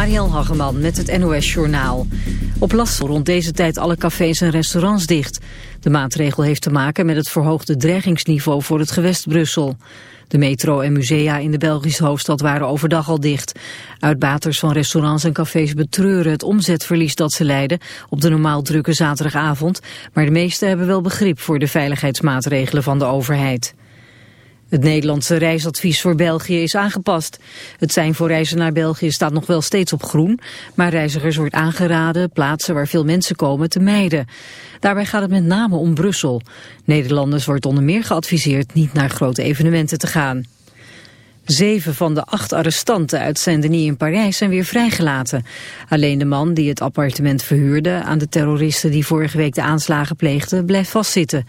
Mariel Hageman met het NOS Journaal. Op last rond deze tijd alle cafés en restaurants dicht. De maatregel heeft te maken met het verhoogde dreigingsniveau voor het gewest Brussel. De metro en musea in de Belgische hoofdstad waren overdag al dicht. Uitbaters van restaurants en cafés betreuren het omzetverlies dat ze lijden op de normaal drukke zaterdagavond. Maar de meesten hebben wel begrip voor de veiligheidsmaatregelen van de overheid. Het Nederlandse reisadvies voor België is aangepast. Het zijn voor reizen naar België staat nog wel steeds op groen, maar reizigers wordt aangeraden plaatsen waar veel mensen komen te mijden. Daarbij gaat het met name om Brussel. Nederlanders wordt onder meer geadviseerd niet naar grote evenementen te gaan. Zeven van de acht arrestanten uit Saint-Denis in Parijs zijn weer vrijgelaten. Alleen de man die het appartement verhuurde aan de terroristen die vorige week de aanslagen pleegden blijft vastzitten.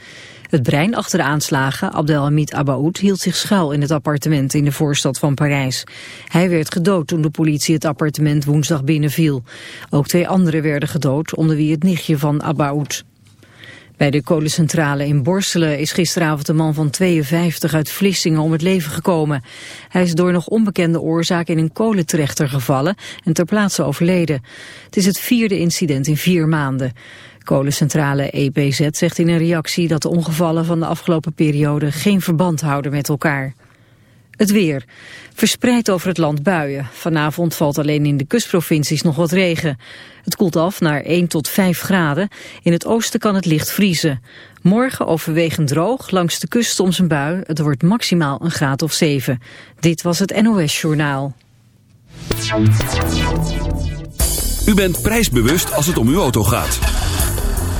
Het brein achter de aanslagen, Abdelhamid Abaoud, hield zich schuil in het appartement in de voorstad van Parijs. Hij werd gedood toen de politie het appartement woensdag binnenviel. Ook twee anderen werden gedood, onder wie het nichtje van Abaoud. Bij de kolencentrale in Borselen is gisteravond een man van 52 uit Vlissingen om het leven gekomen. Hij is door nog onbekende oorzaak in een kolentrechter gevallen en ter plaatse overleden. Het is het vierde incident in vier maanden. Kolencentrale EPZ zegt in een reactie dat de ongevallen van de afgelopen periode geen verband houden met elkaar. Het weer. Verspreid over het land buien. Vanavond valt alleen in de kustprovincies nog wat regen. Het koelt af naar 1 tot 5 graden. In het oosten kan het licht vriezen. Morgen overwegend droog, langs de kust soms een bui. Het wordt maximaal een graad of 7. Dit was het NOS Journaal. U bent prijsbewust als het om uw auto gaat.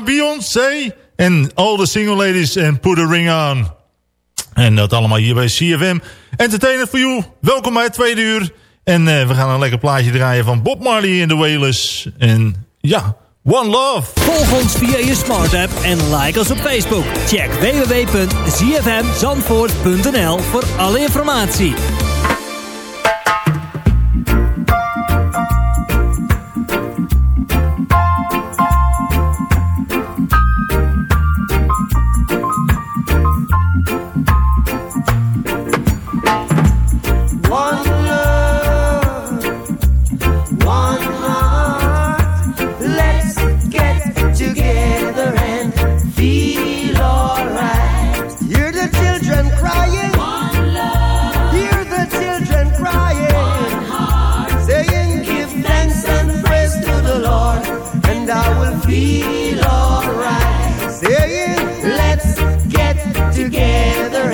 Beyoncé en All the Single Ladies en Put a Ring On. En dat allemaal hier bij CFM. Entertainer for you. Welkom bij het tweede uur. En uh, we gaan een lekker plaatje draaien van Bob Marley in The Wailers. En ja, One Love. Volg ons via je smart app en like ons op Facebook. Check www.zfmzandvoort.nl voor alle informatie. together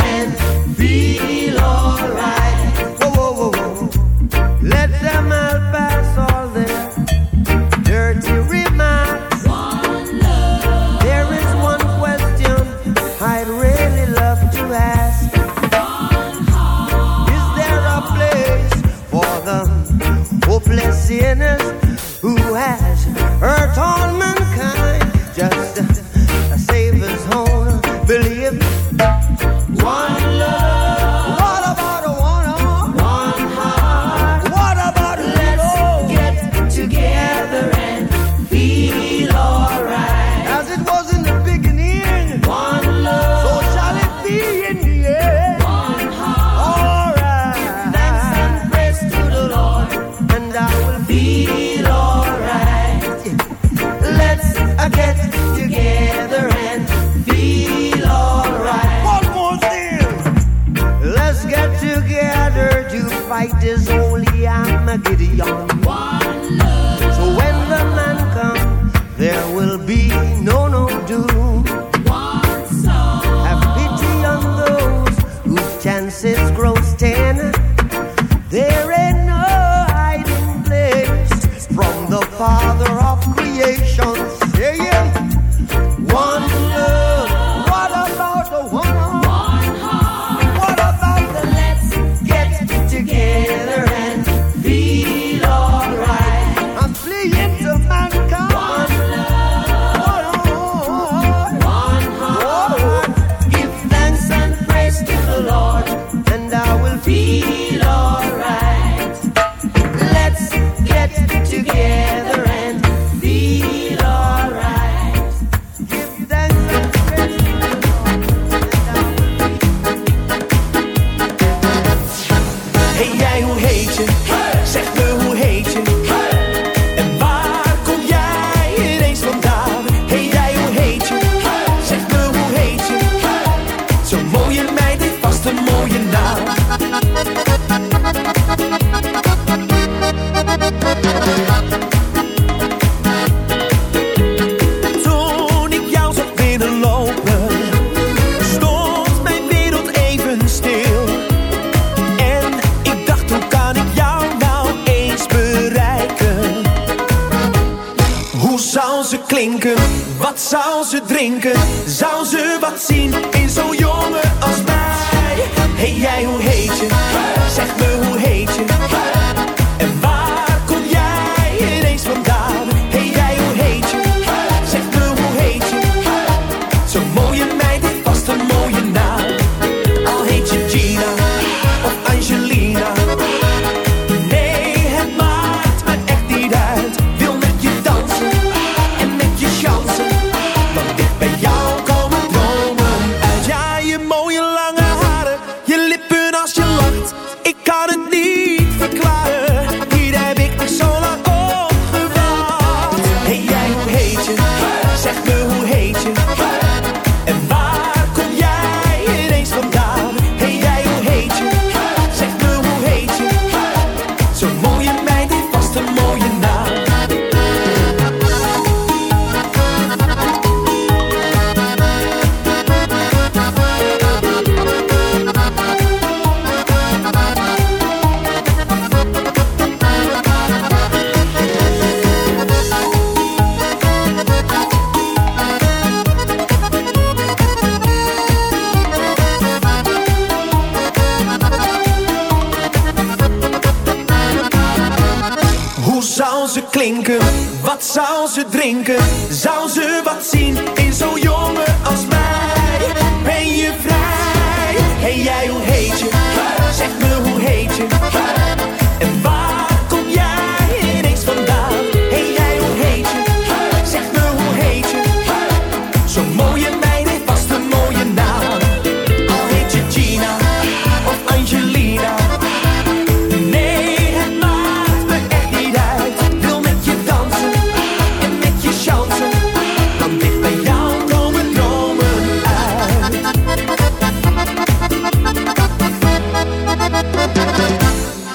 Wat zou ze drinken? Zou ze wat zien in zo'n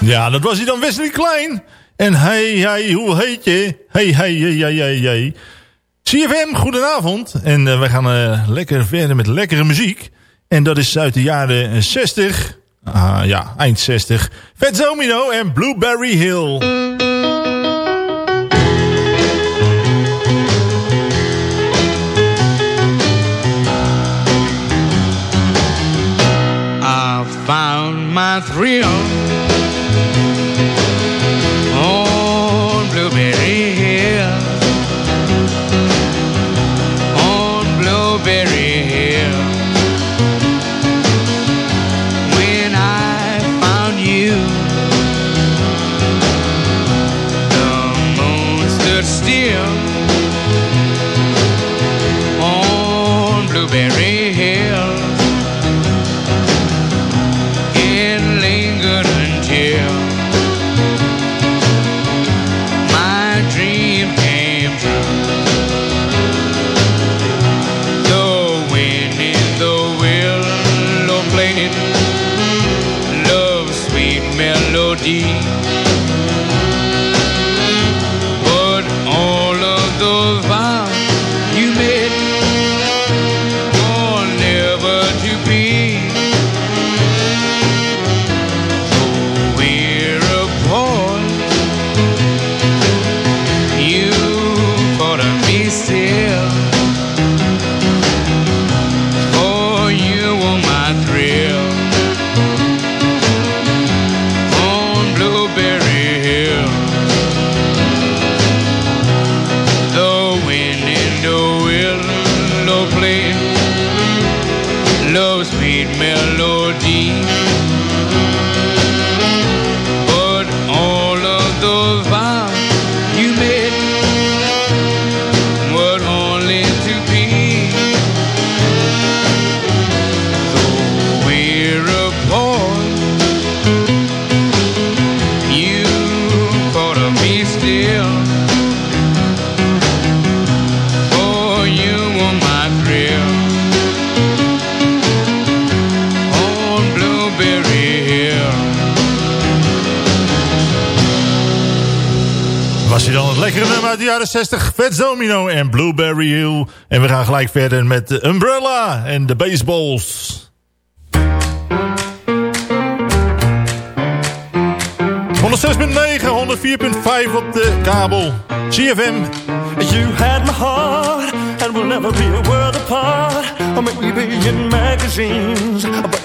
Ja, dat was hij dan Wesley Klein. En hey, hey, hoe heet je? Hey, hey, hey, hey, hey. CFM, goedenavond. En uh, wij gaan uh, lekker verder met lekkere muziek. En dat is uit de jaren 60. Uh, ja, eind 60. Vet Zomino en Blueberry Hill. I found my thrill 60? Vet Domino en Blueberry Hill. En we gaan gelijk verder met de Umbrella en de Baseballs. 106.9, 104.5 op de kabel. CFM. You had my heart, and we'll never be a world apart. Or maybe in magazines, but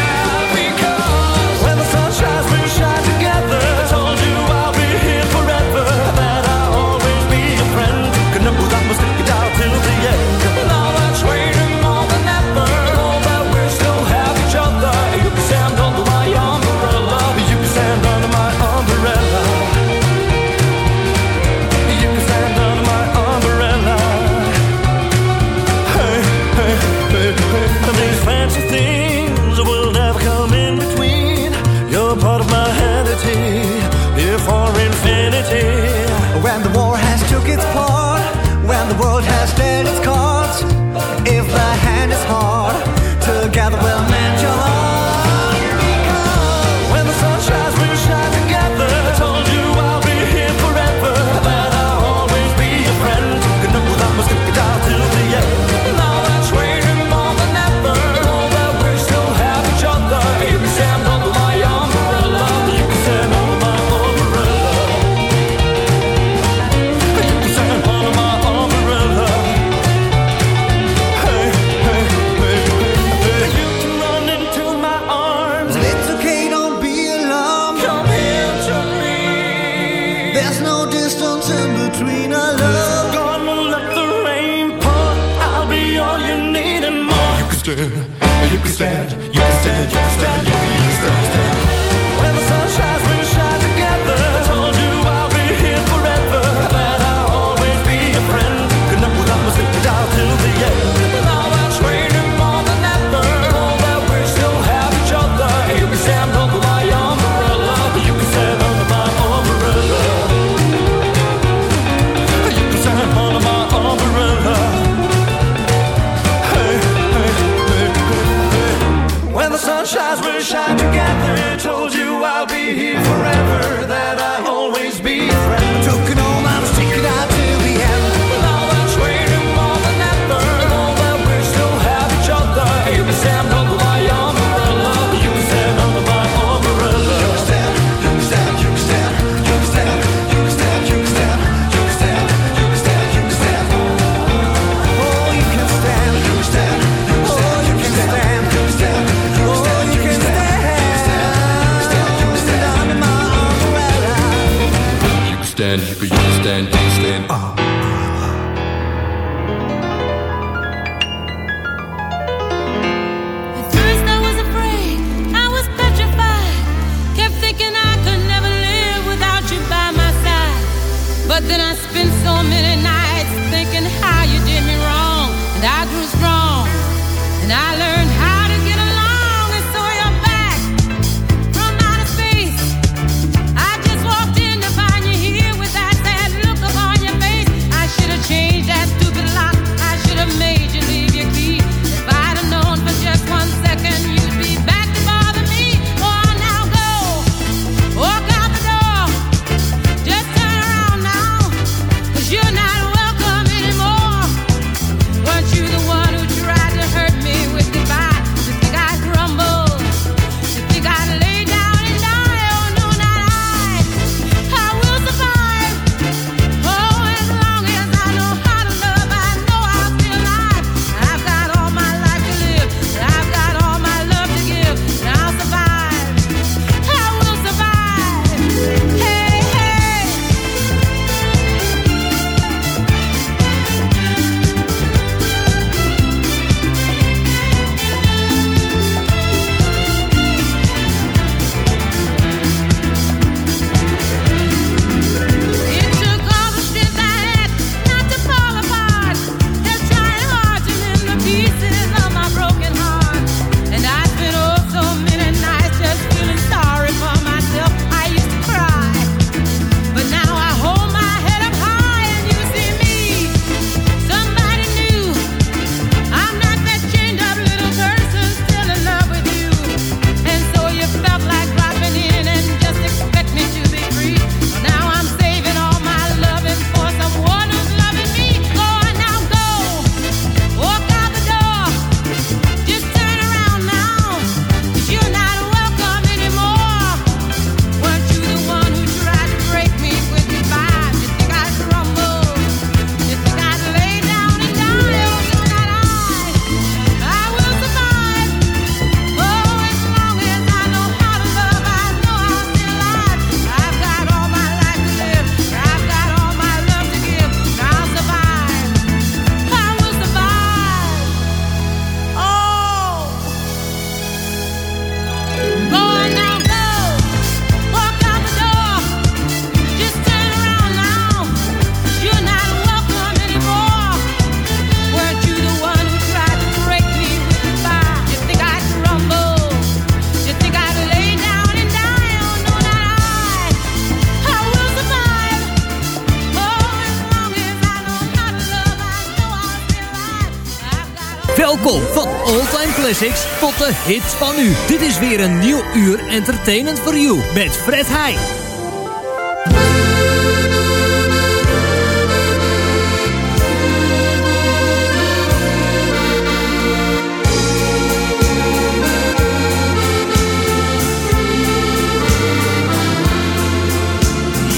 Kom van all-time classics tot de hits van u. Dit is weer een nieuw uur Entertainment for You met Fred Heij.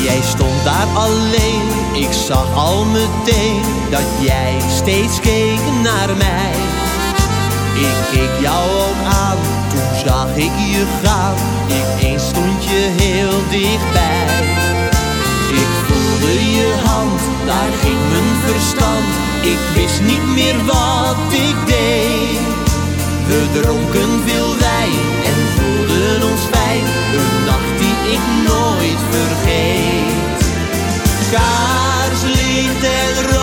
Jij stond daar alleen, ik zag al meteen dat jij steeds keek naar mij ik keek jou ook aan, toen zag ik je gaan. Ineens stond je heel dichtbij. Ik voelde je hand, daar ging mijn verstand. Ik wist niet meer wat ik deed. We dronken veel wijn en voelden ons fijn. Een nacht die ik nooit vergeet. Kaarslicht en rood.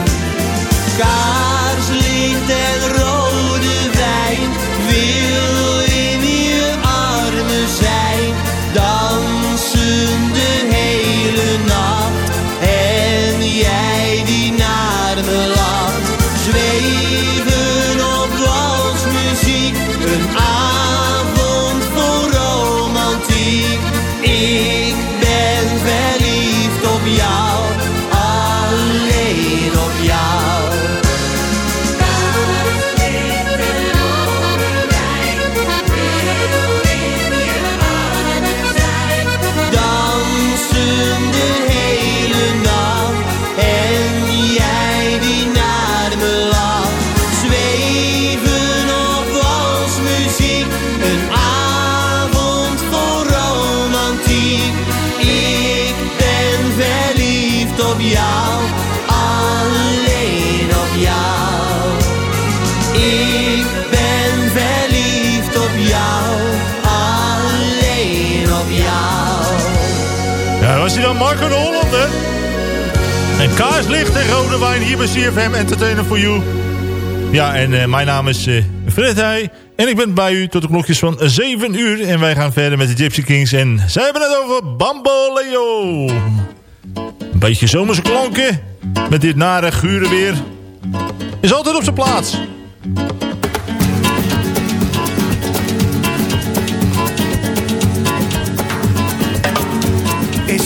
chegar. Kaarslicht en rode wijn hier bij CFM Entertainer for You. Ja, en eh, mijn naam is eh, Fred Heij. En ik ben bij u tot de klokjes van 7 uur. En wij gaan verder met de Gypsy Kings. En zij hebben het over Bamboleo. Een beetje zomerse klanken. Met dit nare gure weer. Is altijd op zijn plaats.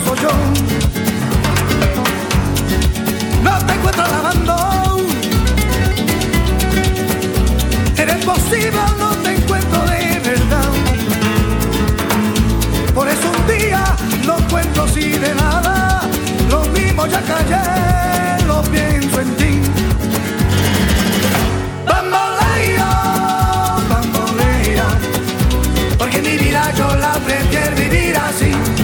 Soy yo. No te encuentro lavando. Eres posible, no te encuentro de verdad. Por eso un día lo encuentro así de nada. Lo mismo ya callé, lo pienso en ti. Bamboleo, bambolea, porque mi vida yo la prefiero vivir así.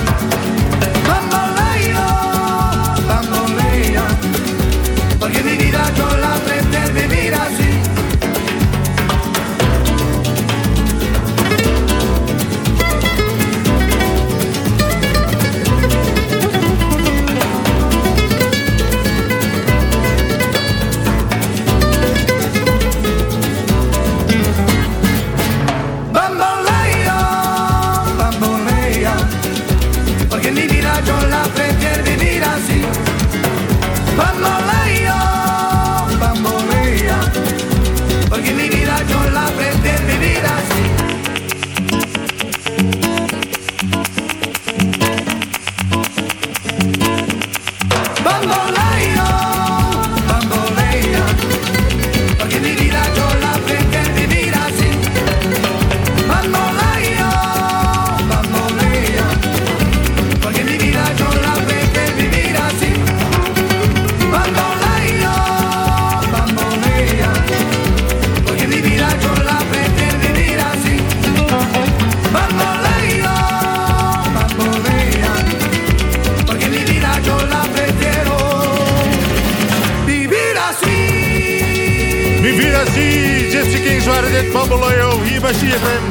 Dit Bamboleo hier bij CFM.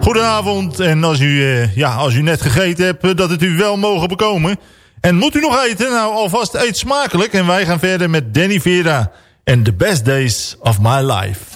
Goedenavond. En als u, eh, ja, als u net gegeten hebt, eh, dat het u wel mogen bekomen. En moet u nog eten? Nou, alvast eet smakelijk. En wij gaan verder met Danny Vera. En The Best Days of My Life.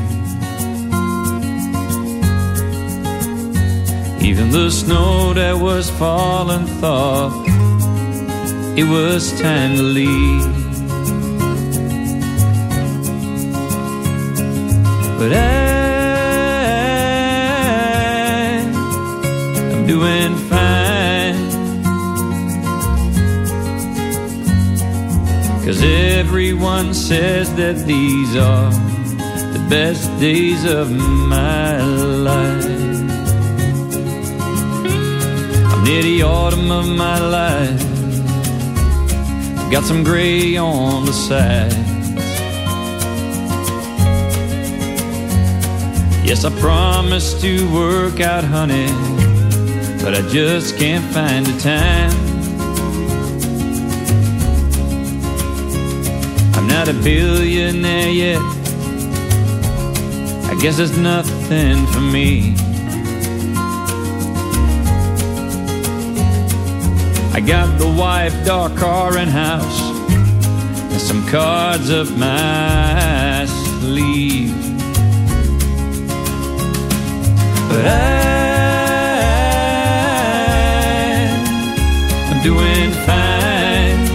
Even the snow that was falling thought it was time to leave. But I, I'm doing fine. Cause everyone says that these are the best days of my life. Near the autumn of my life. Got some gray on the sides. Yes, I promised to work out, honey, but I just can't find the time. I'm not a billionaire yet. I guess it's nothing for me. I got the wife, dog, car, and house, and some cards up my sleeve. But I'm doing fine.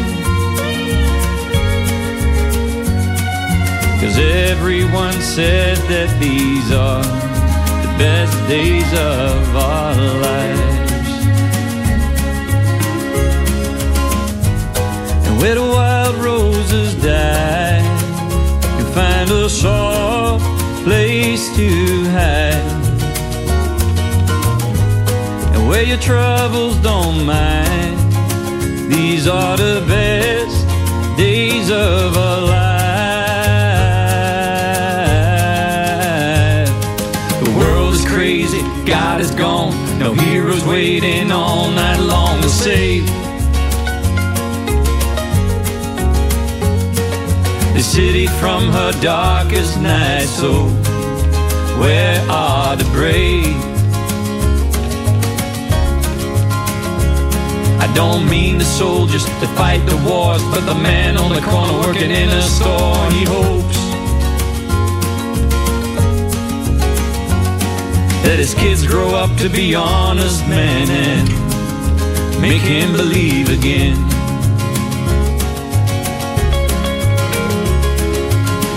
Cause everyone says that these are the best days of our lives. Where the wild roses die, you find a soft place to hide. And where your troubles don't mind, these are the best days of our life. The world is crazy, God is gone, no heroes waiting all night long to save. City from her darkest night. So, where are the brave? I don't mean the soldiers that fight the wars, but the man on the corner working in a store. He hopes that his kids grow up to be honest men and make him believe again.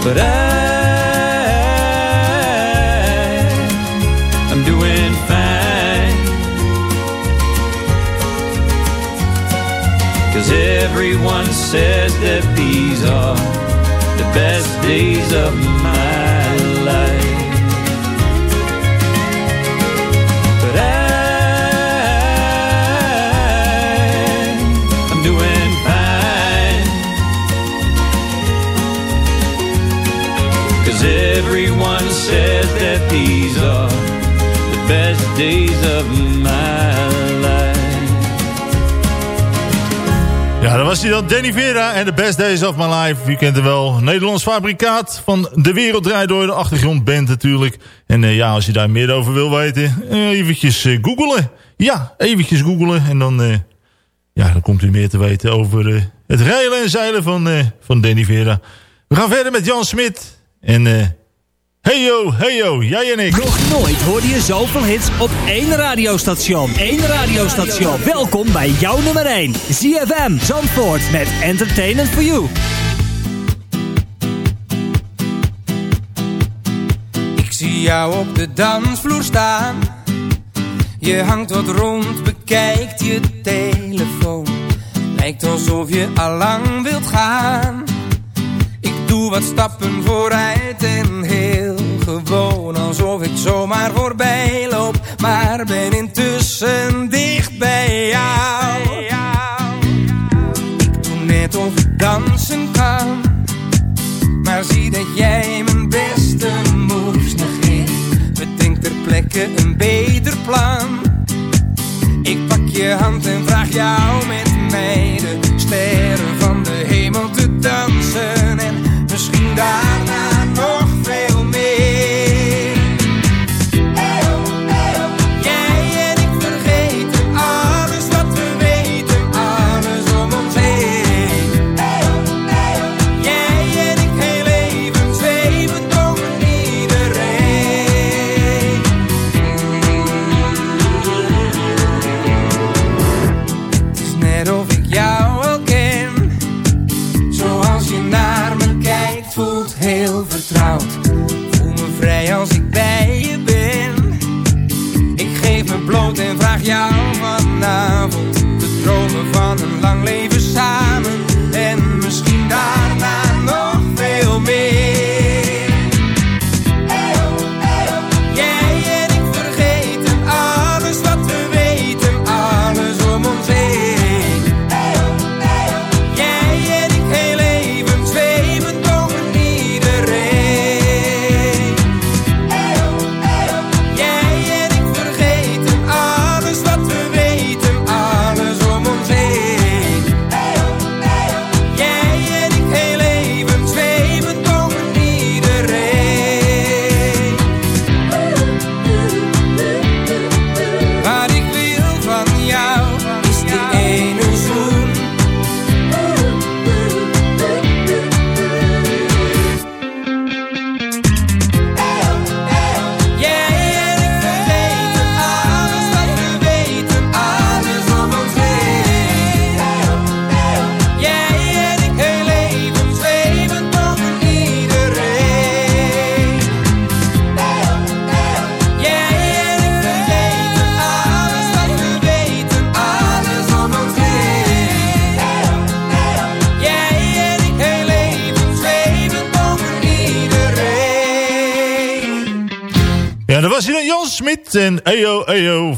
But I, I'm doing fine. Cause everyone says that these are the best days of my life. But I'm doing that these are the best days of my life. Ja, dat was hij dan. Danny Vera en The Best Days of My Life. U kent hem wel. Nederlands fabrikaat van De Wereld Draait Door. De achtergrondband natuurlijk. En uh, ja, als je daar meer over wil weten, uh, eventjes uh, googelen. Ja, eventjes googelen. En dan, ja, dan komt u meer te weten over het rijlen en zeilen van, van Danny Vera. We gaan verder met Jan Smit. En Heyo, heyo, jij en ik. Nog nooit hoorde je zoveel hits op één radiostation. Eén radiostation. Welkom bij jouw nummer 1. ZFM Zandvoort met Entertainment for You. Ik zie jou op de dansvloer staan. Je hangt wat rond, bekijkt je telefoon. Lijkt alsof je allang wilt gaan. Doe wat stappen vooruit en heel gewoon alsof ik zomaar voorbij loop. Maar ben intussen dicht bij jou. Ik doe net of ik dansen kan. Maar zie dat jij mijn beste moves negeert. Bedenk ter plekke een beter plan. Ik pak je hand en vraag jou met mij de sterren die.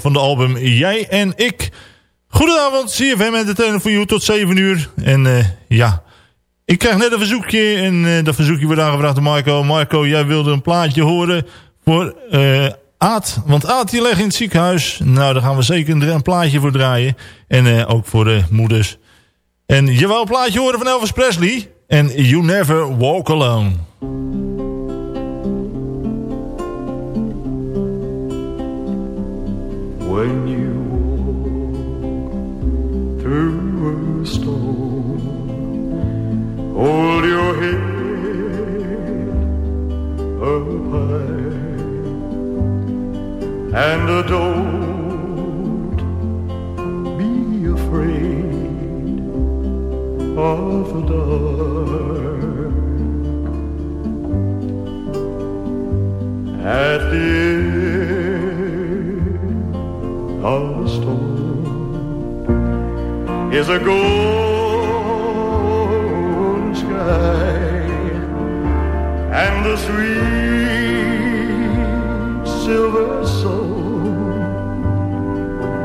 Van de album Jij en Ik. Goedenavond, CFM Entertainment voor You tot 7 uur. En eh, ja, ik krijg net een verzoekje en eh, dat verzoekje wordt aangevraagd door Marco. Marco, jij wilde een plaatje horen voor eh Aad. Want Aad die ligt in het ziekenhuis. Nou, daar gaan we zeker een, plaatje voor draaien. En ook voor de moeders. En je wou een plaatje horen van Elvis Presley. En You Never Walk Alone. When you walk through a storm, hold your head up high and don't be afraid of the dark. At the end of the storm is a golden sky and the sweet silver soul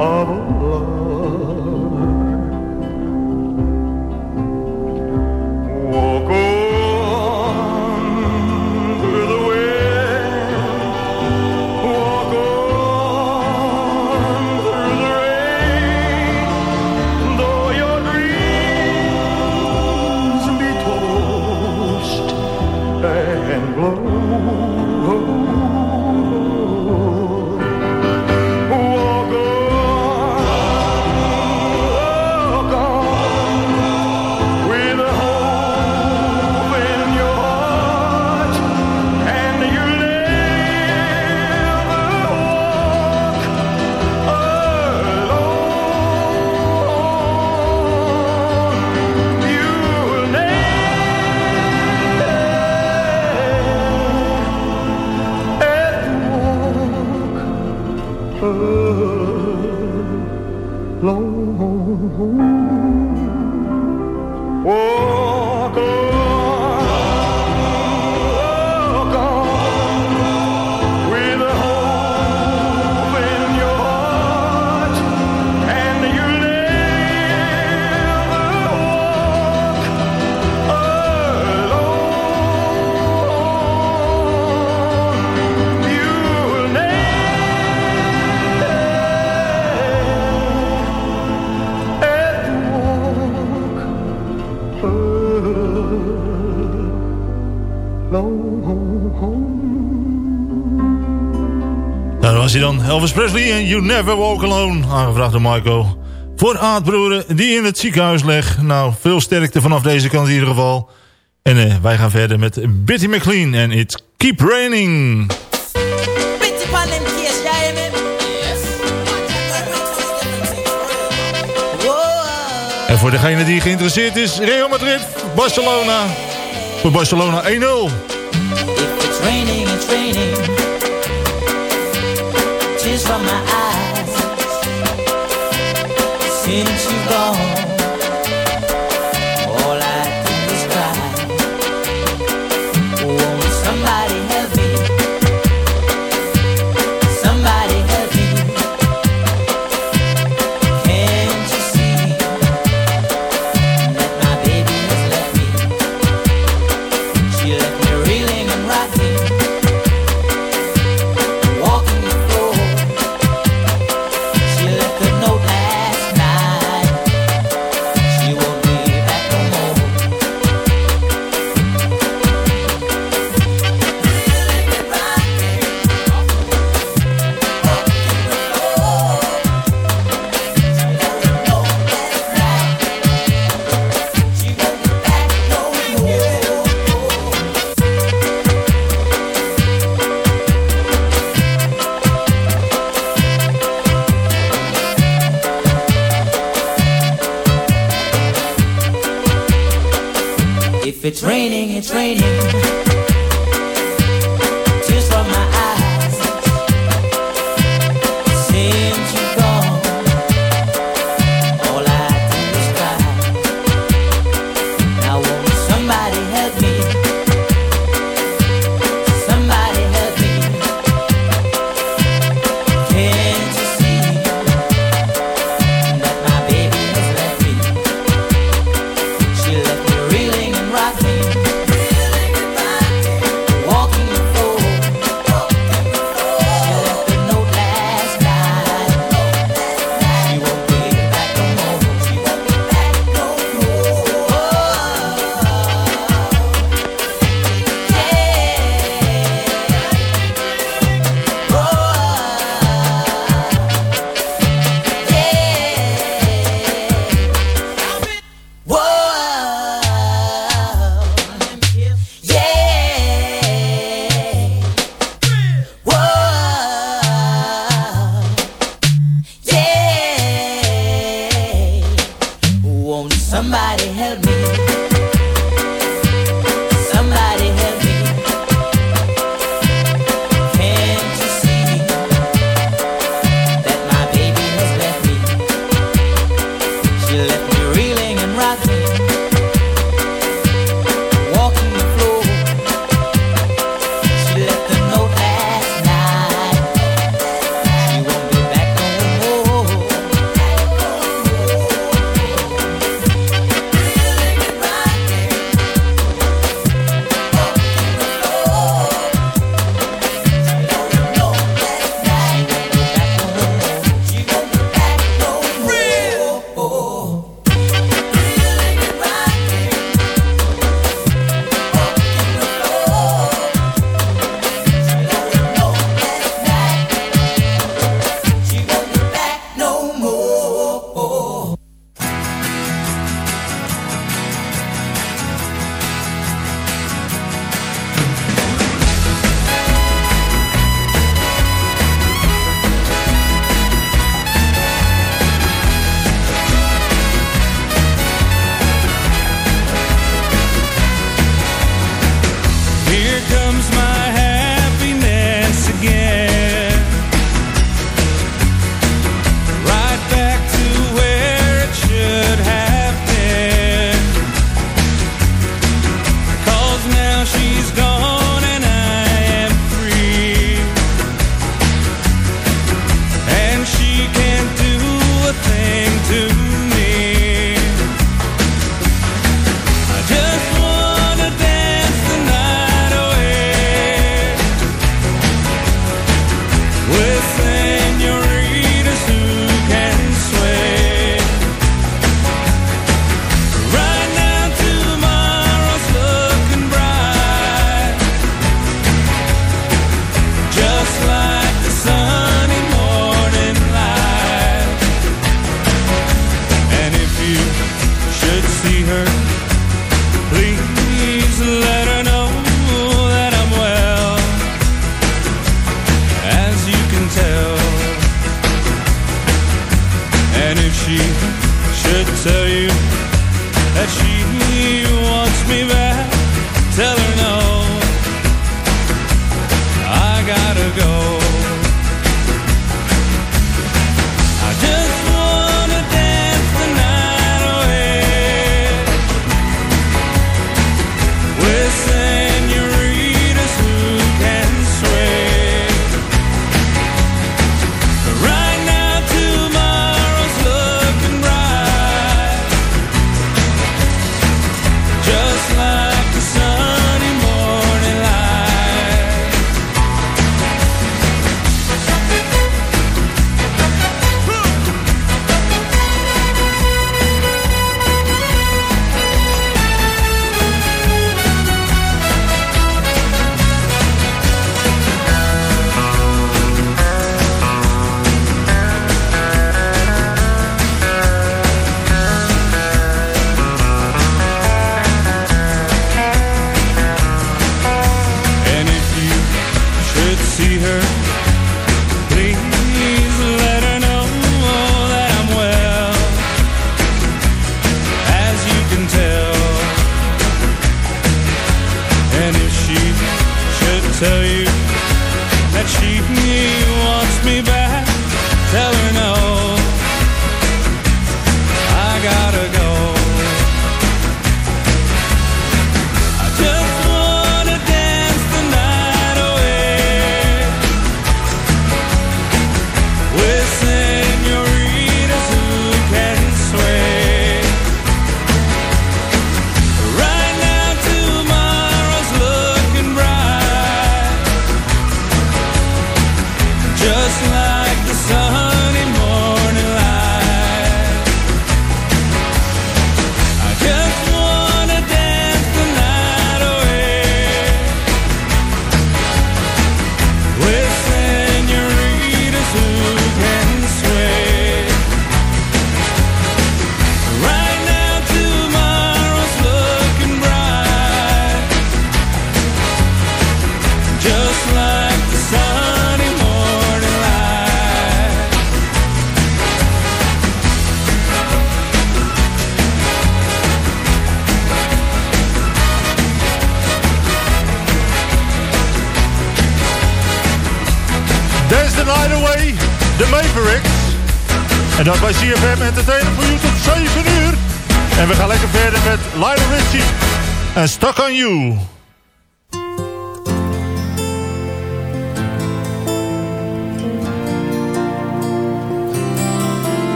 of a Elvis Presley en You Never Walk Alone. Aangevraagd door Marco. Voor aardbroeder die in het ziekenhuis legt. Nou, veel sterkte vanaf deze kant in ieder geval. En eh, wij gaan verder met Bitty McLean en It Keep Raining. Bitty? En voor degene die geïnteresseerd is, Real Madrid, Barcelona. Voor Barcelona 1-0. It's raining, it's raining. From my eyes. Since you've gone, on You.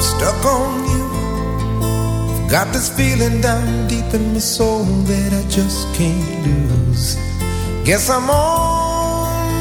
stuck on you. Got this feeling down deep in my soul that I just can't lose. Guess I'm on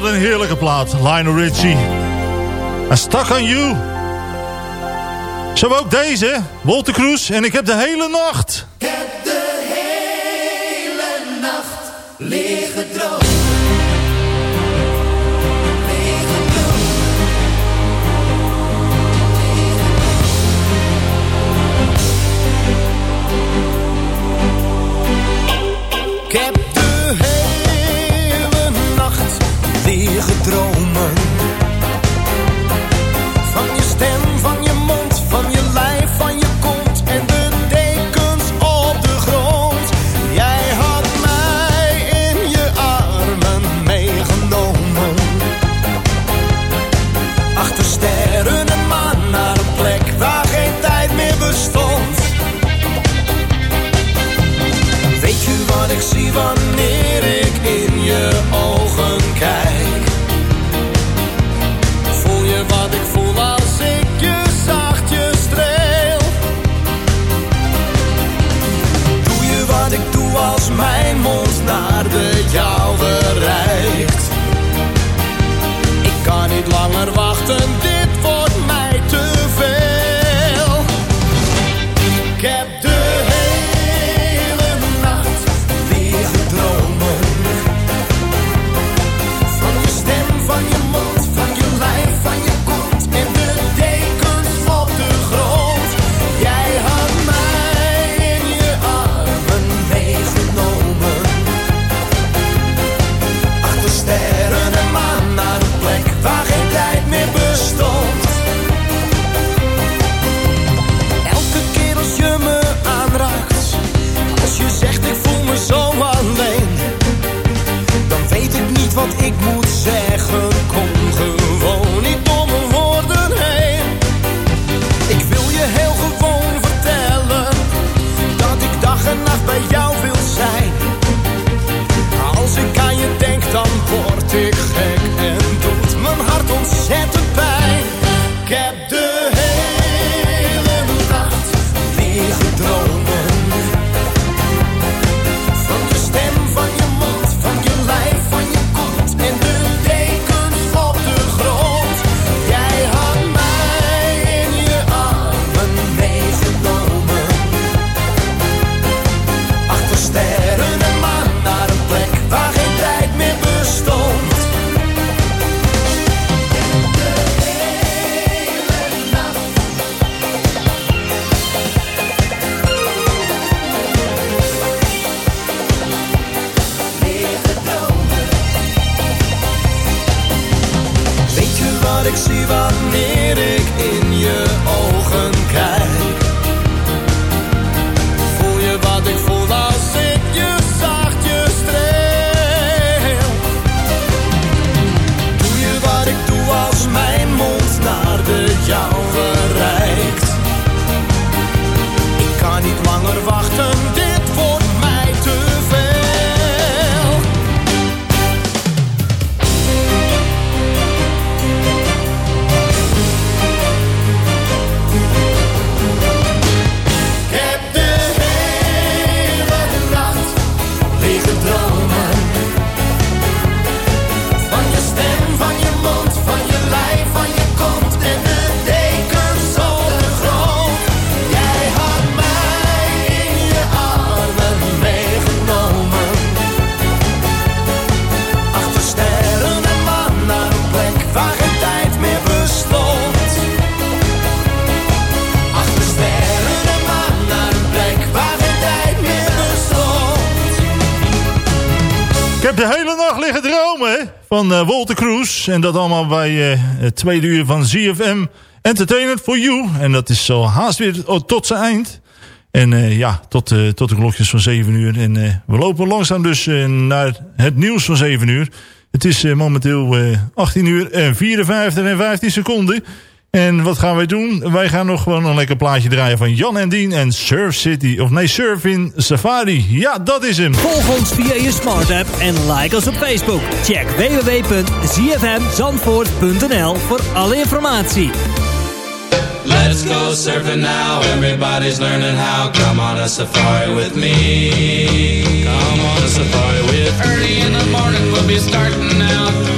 wat een heerlijke plaat. Lionel Richie. En Stuck on You. Zo ook deze, Walter Cruz. En ik heb de hele nacht... nachten En dat allemaal bij eh, het tweede uur van ZFM Entertainment for You. En dat is zo haast weer tot zijn eind. En eh, ja, tot, eh, tot de klokjes van 7 uur. En we lopen langzaam dus naar het nieuws van 7 uur. Het is momenteel eh 18 uur en 54 en 15 seconden. En wat gaan wij doen? Wij gaan nog gewoon een lekker plaatje draaien van Jan en Dien en Surf City. Of nee, Surf in Safari. Ja, dat is hem. Volg ons via je smart app en like ons op Facebook. Check www.zfmzandvoort.nl voor alle informatie. Let's go surfing now. Everybody's learning how. Come on a safari with me. Come on a safari with me. Early in the morning we'll be starting out.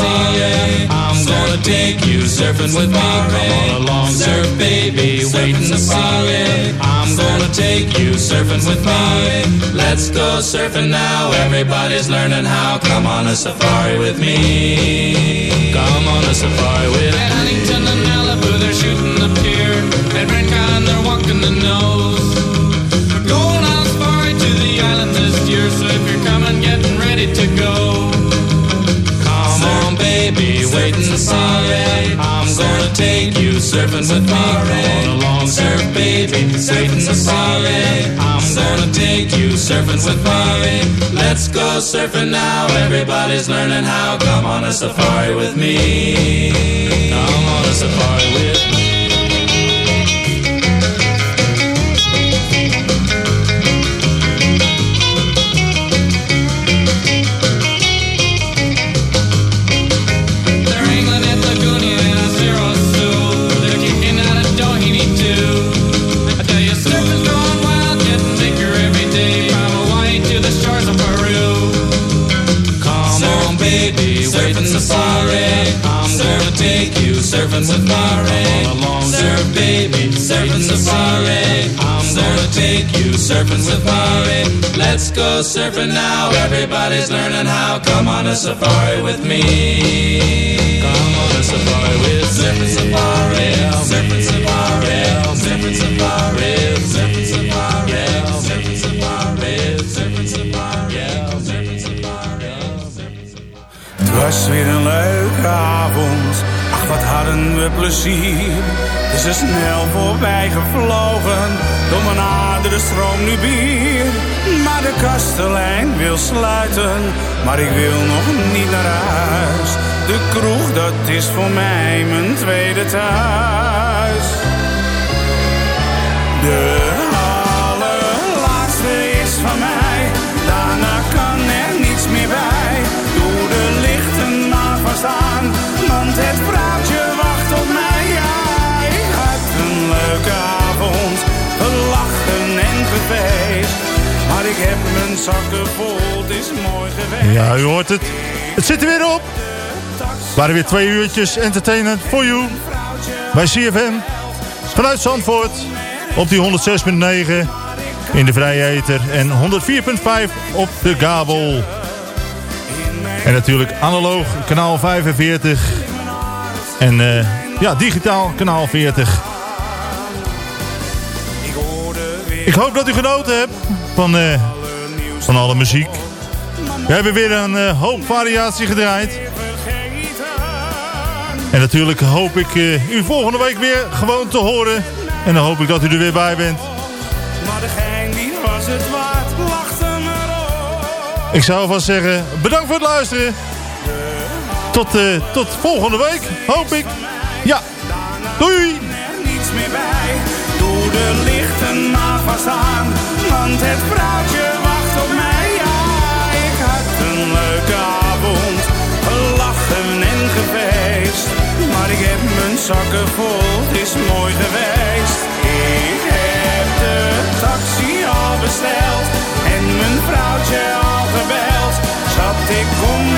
Wait see. I'm gonna take you surfing with me. Come on along, surf, baby, wait and see ya. I'm gonna take you surfing with me. Let's go surfing now. Everybody's learning how. Come on a safari with me. Come on a safari with me. At. Huntington and Malibu, they're shooting the pier. At Rincon, they're walking the nose. Baby, wait and see. I'm gonna take you surfing with me. Come on along, surf, baby, wait and see. I'm gonna take you surfing with me. Let's go surfing now. Everybody's learning how. Come on a safari with me. Come on a safari with me. Surfing with me. Come on along, surf, baby, surfing safari. I'm gonna take you surfing me. Let's go surfing now. Everybody's learning how. Come on a safari with me. Come on a safari with surfing safari. Surfing safari. Surfing safari. Surfing safari. Surfing safari. Surfing safari. Surfing safari. Het was weer een leuke avond, we plezier. Het is er snel voorbij gevlogen, door mijn aderen stroom nu bier. Maar de kastelein wil sluiten, maar ik wil nog niet naar huis. De kroeg, dat is voor mij mijn tweede thuis. De allerlaatste is van mij, daarna kan er niets meer bij. Doe de lichten maar vast aan, want het leuke gelachen en gefeest. Maar ik heb mijn zakken vol, het is mooi geweest. Ja, u hoort het. Het zit er weer op. waren weer twee uurtjes entertainment for you. Bij CFM. Vanuit Zandvoort. Op die 106.9 in de vrije ether. En 104.5 op de kabel. En natuurlijk analoog kanaal 45. En eh, ja, digitaal kanaal 40. Ik hoop dat u genoten hebt van, eh, van alle muziek. We hebben weer een eh, hoop variatie gedraaid. En natuurlijk hoop ik eh, u volgende week weer gewoon te horen. En dan hoop ik dat u er weer bij bent. Maar de gein die was het waard. Ik zou alvast zeggen, bedankt voor het luisteren. Tot, tot volgende week, hoop ik. Ja, doei! Doe de lichten want het vrouwtje wacht op mij. Ja, ik had een leuke avond, gelachen en gefeest. Maar ik heb mijn zakken vol, het is mooi geweest. Ik heb de taxi al besteld en mijn vrouwtje al gebeld. Schat, ik kom